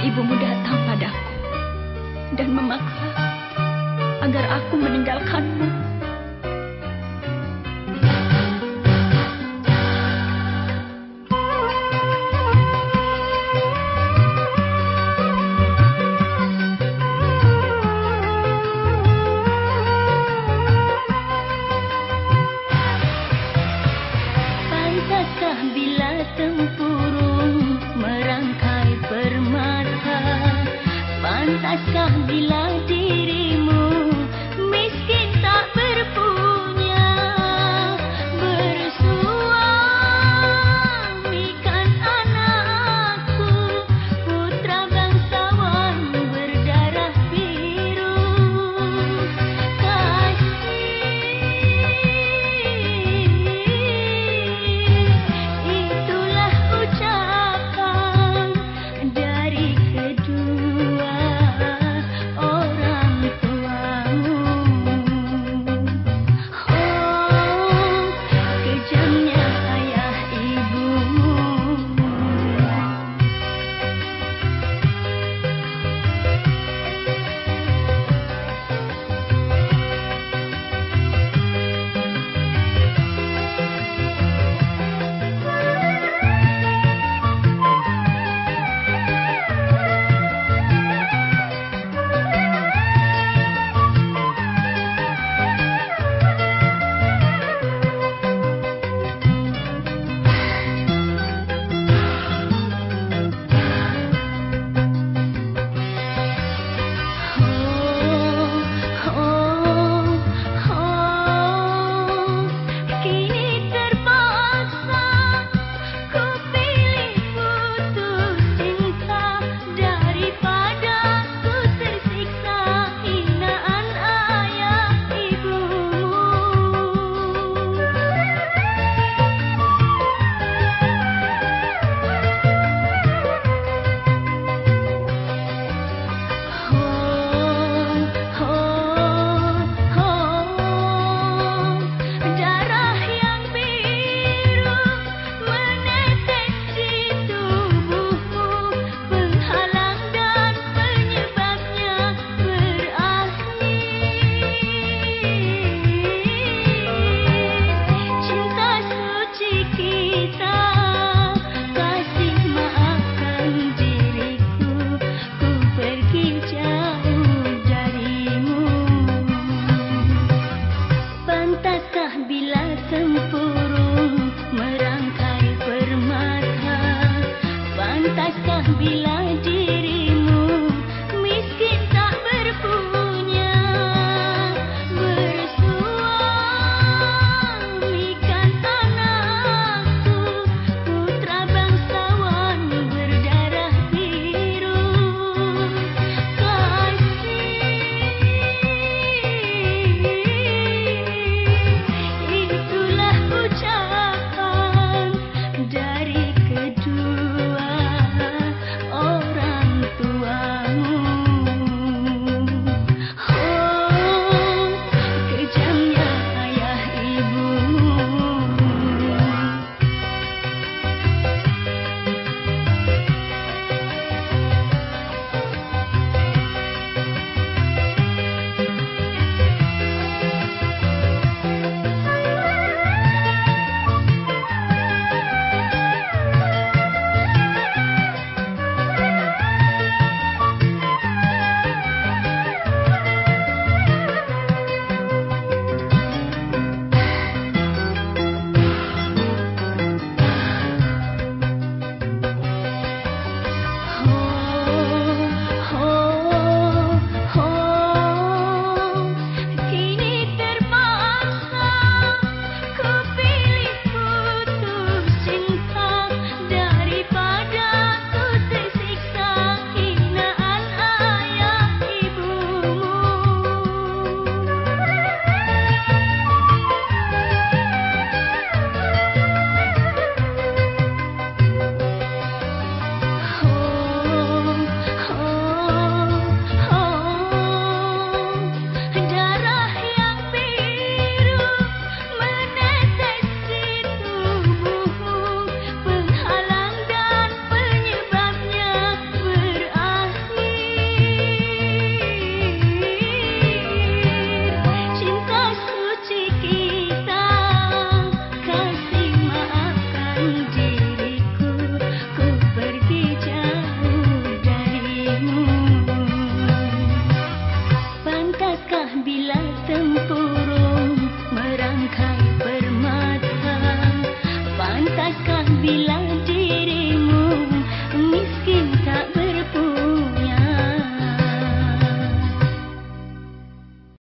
ibumu datang padaku dan memaksa agar aku meninggalkanmu. Pantaskah bila tempuh askah bila dia